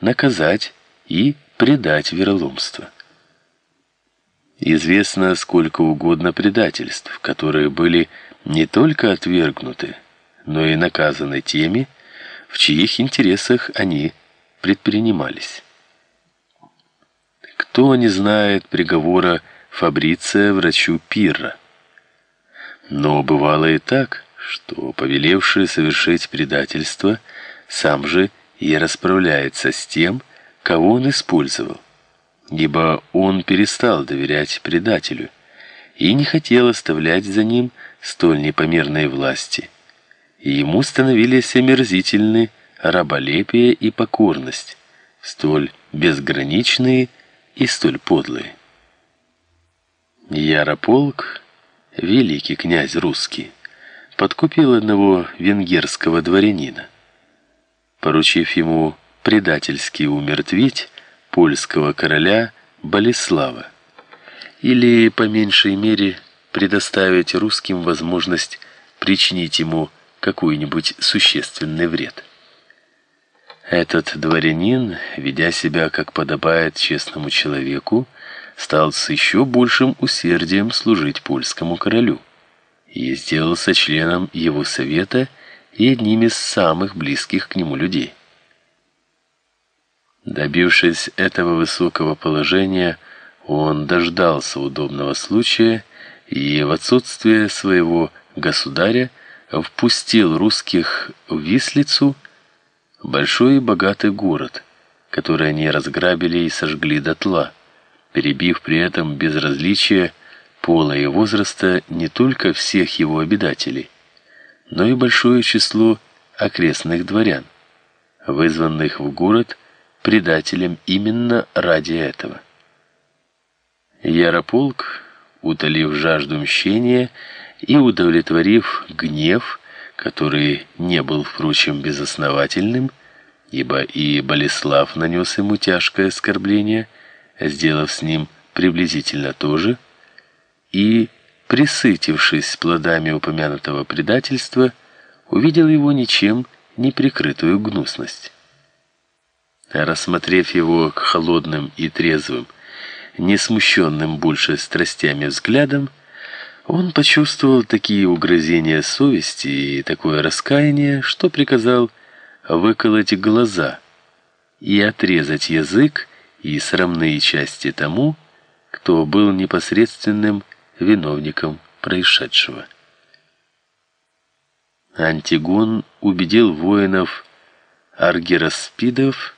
наказать и предать вероломство. Известно сколько угодно предательств, которые были не только отвергнуты, но и наказаны теми, в чьих интересах они предпринимались. Кто не знает приговора Фабриция врачу Пирра? Но бывало и так, что повелевший совершить предательство сам же и расправляется с тем, кого он использовал, ибо он перестал доверять предателю и не хотел оставлять за ним столь непомерной власти. И ему становились омерзительны раболепие и покорность, столь безграничные и столь подлые. Ярополк, великий князь русский, подкупил одного венгерского дворянина, поручив ему предательски умертвить польского короля Болеслава, или по меньшей мере предоставить русским возможность причинить ему какой-нибудь существенный вред. Этот дворянин, ведя себя как подобает честному человеку, стал с еще большим усердием служить польскому королю и сделался членом его совета и одним из самых близких к нему людей. Добившись этого высокого положения, он дождался удобного случая и в отсутствие своего государя впустил русских в Вислицу, большой и богатый город, который они разграбили и сожгли дотла, перебив при этом без различия пола и возраста не только всех его обитателей, но и большое число окрестных дворян, вызванных в город предателем именно ради этого. Ярополк, утолив жажду мщения и удовлетворив гнев, который не был, впрочем, безосновательным, ибо и Болеслав нанес ему тяжкое оскорбление, сделав с ним приблизительно то же, и, присытившись плодами упомянутого предательства, увидел его ничем не прикрытую гнусность. Рассмотрев его к холодным и трезвым, не смущенным больше страстями взглядом, он почувствовал такие угрызения совести и такое раскаяние, что приказал выколоть глаза и отрезать язык и срамные части тому, кто был непосредственным виновником происшедшего. Антигон убедил воинов аргираспидов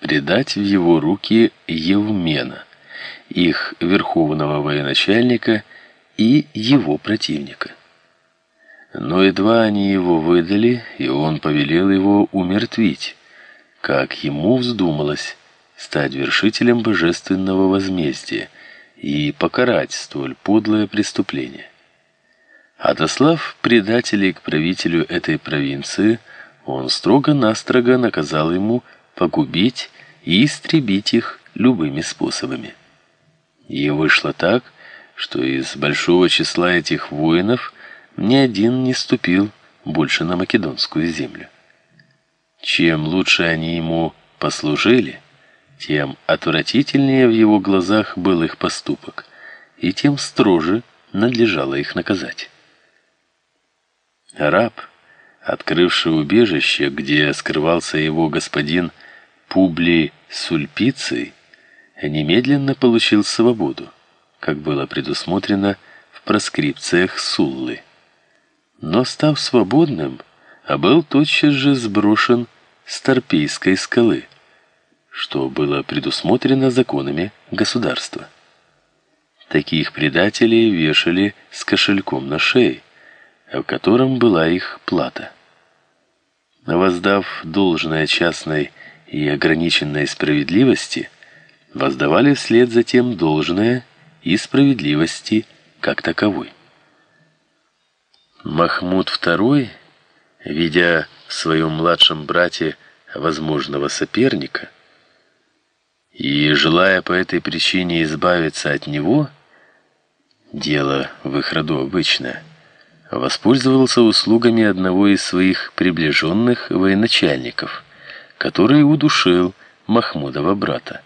предать в его руки Евмена, их верховного военачальника и его противника. Но едва они его выдали, и он повелел его умертвить, как ему вздумалось стать вершителем божественного возмездия и покарать столь подлое преступление. Отослав предателей к правителю этой провинции, он строго-настрого наказал ему погубить и истребить их любыми способами. И вышло так, что из большого числа этих воинов ни один не ступил больше на македонскую землю. Чем лучше они ему послужили, тем отвратительнее в его глазах был их поступок, и тем строже надлежало их наказать. Раб, открывший убежище, где скрывался его господин Публий Сульпиций, немедленно получил свободу, как было предусмотрено в проскрипциях Суллы. Но став свободным, а был тотчас же сброшен с Торпейской скалы, что было предусмотрено законами государства. Таких предателей вешали с кошельком на шее, в котором была их плата. Воздав должное частной и ограниченной справедливости, воздавали вслед за тем должное и справедливости как таковой. Махмуд II, видя в своем младшем брате возможного соперника и желая по этой причине избавиться от него, дело в их роду обычное, воспользовался услугами одного из своих приближенных военачальников, который удушил Махмудова брата.